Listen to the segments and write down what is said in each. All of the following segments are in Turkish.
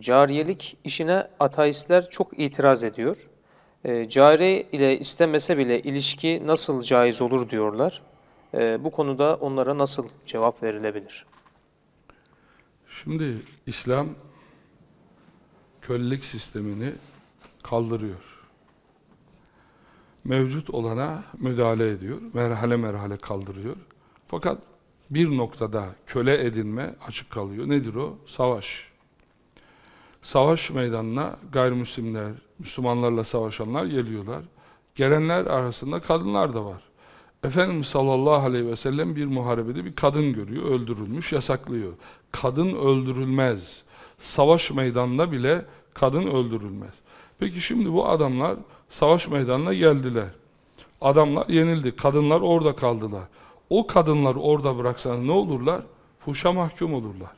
Cariyelik işine ateistler çok itiraz ediyor. E, cariye ile istemese bile ilişki nasıl caiz olur diyorlar. E, bu konuda onlara nasıl cevap verilebilir? Şimdi İslam kölelik sistemini kaldırıyor. Mevcut olana müdahale ediyor. Merhale merhale kaldırıyor. Fakat bir noktada köle edinme açık kalıyor. Nedir o? Savaş. Savaş meydanına gayrimüslimler, Müslümanlarla savaşanlar geliyorlar. Gelenler arasında kadınlar da var. Efendimiz sallallahu aleyhi ve sellem bir muharebede bir kadın görüyor, öldürülmüş, yasaklıyor. Kadın öldürülmez. Savaş meydanında bile kadın öldürülmez. Peki şimdi bu adamlar savaş meydanına geldiler. Adamlar yenildi, kadınlar orada kaldılar. O kadınları orada bıraksanız ne olurlar? Fuşa mahkum olurlar.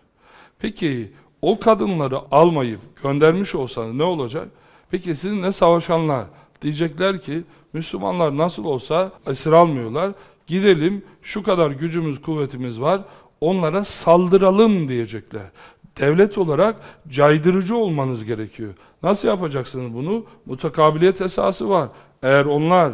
Peki o kadınları almayıp göndermiş olsanız ne olacak? Peki sizinle savaşanlar diyecekler ki Müslümanlar nasıl olsa esir almıyorlar. Gidelim şu kadar gücümüz kuvvetimiz var onlara saldıralım diyecekler. Devlet olarak caydırıcı olmanız gerekiyor. Nasıl yapacaksınız bunu? Mutakabiliyet esası var. Eğer onlar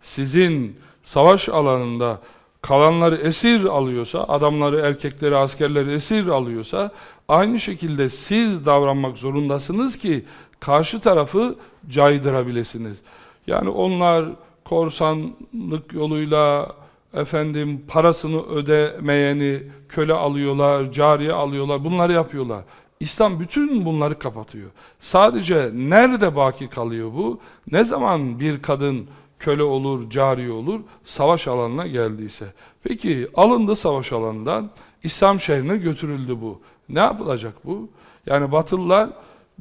sizin savaş alanında kalanları esir alıyorsa, adamları, erkekleri, askerleri esir alıyorsa, aynı şekilde siz davranmak zorundasınız ki karşı tarafı caydırabilirsiniz. Yani onlar korsanlık yoluyla efendim parasını ödemeyeni köle alıyorlar, cariye alıyorlar, bunları yapıyorlar. İslam bütün bunları kapatıyor. Sadece nerede baki kalıyor bu? Ne zaman bir kadın köle olur, cari olur, savaş alanına geldiyse. Peki alındı savaş alanından, İslam şehrine götürüldü bu. Ne yapılacak bu? Yani Batılılar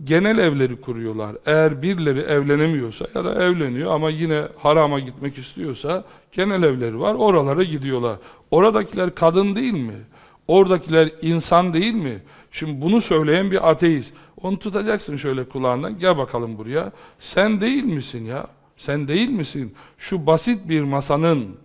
genel evleri kuruyorlar. Eğer birileri evlenemiyorsa ya da evleniyor ama yine harama gitmek istiyorsa genel evleri var, oralara gidiyorlar. Oradakiler kadın değil mi? Oradakiler insan değil mi? Şimdi bunu söyleyen bir ateist. Onu tutacaksın şöyle kulağından, gel bakalım buraya. Sen değil misin ya? Sen değil misin? Şu basit bir masanın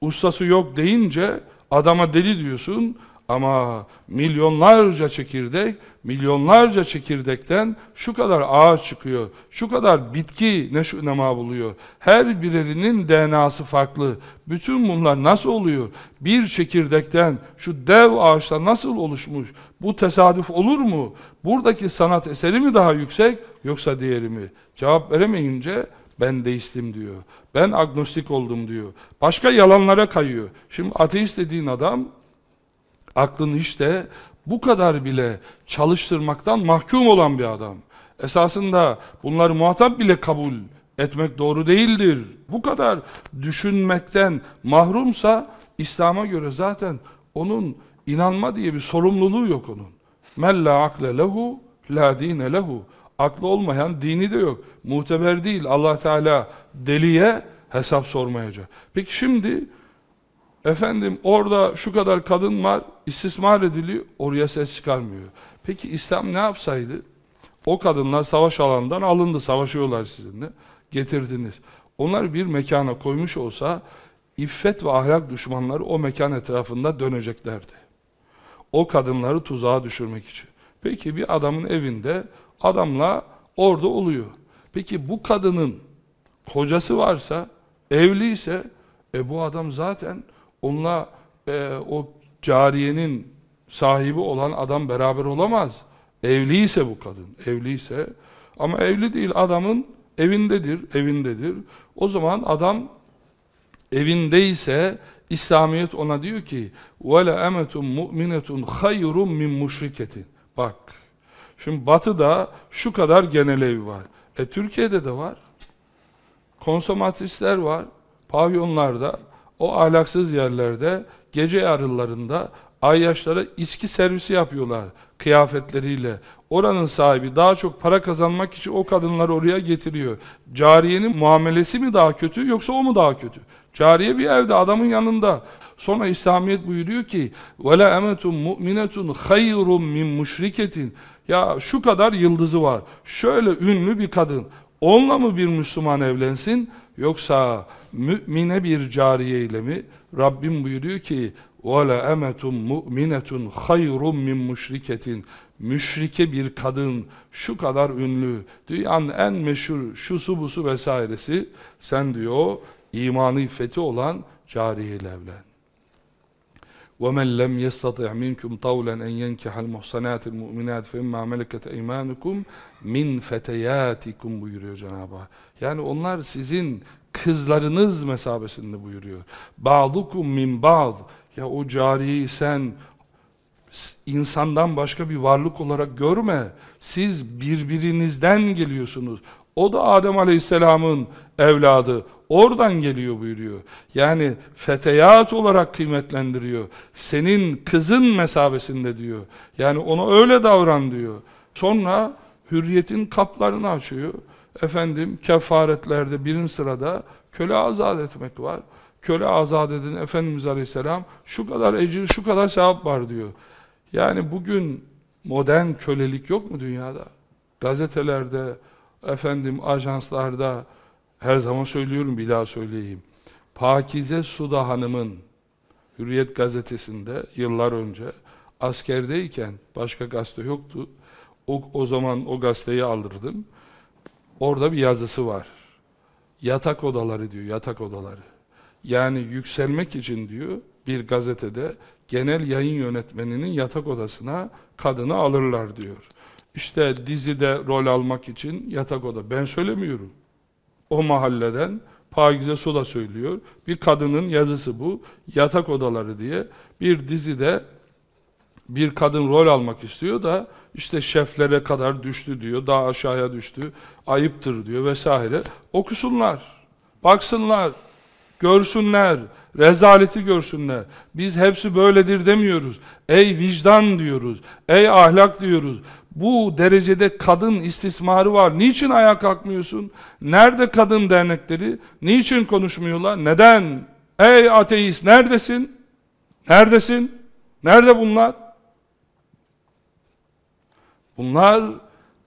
ustası yok deyince adama deli diyorsun ama milyonlarca çekirdek, milyonlarca çekirdekten şu kadar ağaç çıkıyor, şu kadar bitki neşu nema buluyor. Her birerinin DNA'sı farklı. Bütün bunlar nasıl oluyor? Bir çekirdekten şu dev ağaçlar nasıl oluşmuş? Bu tesadüf olur mu? Buradaki sanat eseri mi daha yüksek yoksa diğeri mi? Cevap veremeyince ben deistim diyor. Ben agnostik oldum diyor. Başka yalanlara kayıyor. Şimdi ateist dediğin adam aklını işte bu kadar bile çalıştırmaktan mahkum olan bir adam. Esasında bunları muhatap bile kabul etmek doğru değildir. Bu kadar düşünmekten mahrumsa İslam'a göre zaten onun inanma diye bir sorumluluğu yok onun. Mella akle lehu la dine lehu. Aklı olmayan dini de yok. Muteber değil. Allah Teala deliye hesap sormayacak. Peki şimdi efendim orada şu kadar kadın var istismar ediliyor oraya ses çıkarmıyor. Peki İslam ne yapsaydı? O kadınlar savaş alanından alındı. Savaşıyorlar sizinle. Getirdiniz. Onlar bir mekana koymuş olsa iffet ve ahlak düşmanları o mekan etrafında döneceklerdi. O kadınları tuzağa düşürmek için. Peki bir adamın evinde adamla orada oluyor. Peki bu kadının kocası varsa, evliyse e bu adam zaten onunla e, o cariyenin sahibi olan adam beraber olamaz. Evliyse bu kadın, evliyse ama evli değil adamın evindedir, evindedir. O zaman adam evindeyse İslamiyet ona diyor ki وَلَا اَمَةٌ مُؤْمِنَةٌ خَيْرٌ مِنْ مُشْرِكَةٍ Bak, şimdi batıda şu kadar genel ev var. E Türkiye'de de var. Konsomatrisler var. Pavyonlarda, o ahlaksız yerlerde, gece yarılarında ayyaşlara içki servisi yapıyorlar kıyafetleriyle. Oranın sahibi daha çok para kazanmak için o kadınları oraya getiriyor. Cariyenin muamelesi mi daha kötü yoksa o mu daha kötü? Cariye bir evde adamın yanında. Sonra İslamiyet buyuruyor ki وَلَا اَمَةٌ مُؤْمِنَةٌ خَيْرٌ مِنْ مُشْرِكَةٍ Ya şu kadar yıldızı var. Şöyle ünlü bir kadın. Onunla mı bir Müslüman evlensin? Yoksa mümine bir cariye ile mi? Rabbim buyuruyor ki وَلَا اَمَةٌ مُؤْمِنَةٌ خَيْرٌ مِنْ مُشْرِكَةٍ müşrike bir kadın, şu kadar ünlü, dünyanın en meşhur şusu busu vesairesi, sen diyor imanı iffeti olan cariyeyle evlen. وَمَنْ لَمْ يَسْتَطِعْ مِنْكُمْ طَوْلًا اَنْ يَنْكِحَ الْمُحْسَنَاتِ الْمُؤْمِنَاتِ فَاِمَّا مَلَكَتْ اَيْمَانُكُمْ مِنْ فَتَيَاتِكُمْ buyuruyor Cenab-ı Hak. Yani onlar sizin kızlarınız mesabesinde buyuruyor. بَعْضُكُمْ min ba'd. Ya o cariyeyi sen s- insandan başka bir varlık olarak görme. Siz birbirinizden geliyorsunuz. O da Adem Aleyhisselam'ın evladı. Oradan geliyor buyuruyor. Yani feteyat olarak kıymetlendiriyor. Senin kızın mesabesinde diyor. Yani ona öyle davran diyor. Sonra hürriyetin kaplarını açıyor. Efendim kefaretlerde birin sırada köle azat etmek var. Köle azat edin Efendimiz Aleyhisselam şu kadar ecir şu kadar sevap var diyor. Yani bugün modern kölelik yok mu dünyada? Gazetelerde, efendim ajanslarda her zaman söylüyorum bir daha söyleyeyim. Pakize Suda Hanım'ın Hürriyet gazetesinde yıllar önce askerdeyken başka gazete yoktu. O, o zaman o gazeteyi aldırdım. Orada bir yazısı var. Yatak odaları diyor, yatak odaları. Yani yükselmek için diyor bir gazetede genel yayın yönetmeninin yatak odasına kadını alırlar diyor. İşte dizide rol almak için yatak oda. Ben söylemiyorum. O mahalleden Pakize Su da söylüyor. Bir kadının yazısı bu. Yatak odaları diye bir dizide bir kadın rol almak istiyor da işte şeflere kadar düştü diyor. Daha aşağıya düştü. Ayıptır diyor vesaire. Okusunlar. Baksınlar. Görsünler. Rezaleti görsünler. Biz hepsi böyledir demiyoruz. Ey vicdan diyoruz. Ey ahlak diyoruz. Bu derecede kadın istismarı var. Niçin ayağa kalkmıyorsun? Nerede kadın dernekleri? Niçin konuşmuyorlar? Neden? Ey ateist neredesin? Neredesin? Nerede bunlar? Bunlar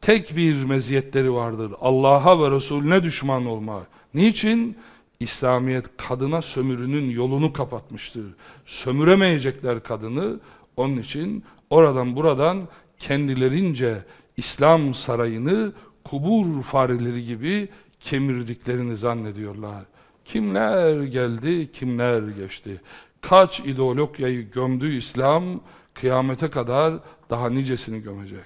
tek bir meziyetleri vardır. Allah'a ve Resulüne düşman olmak. Niçin? İslamiyet kadına sömürünün yolunu kapatmıştır. Sömüremeyecekler kadını. Onun için oradan buradan kendilerince İslam sarayını kubur fareleri gibi kemirdiklerini zannediyorlar. Kimler geldi, kimler geçti. Kaç ideologyayı gömdü İslam, kıyamete kadar daha nicesini gömecek.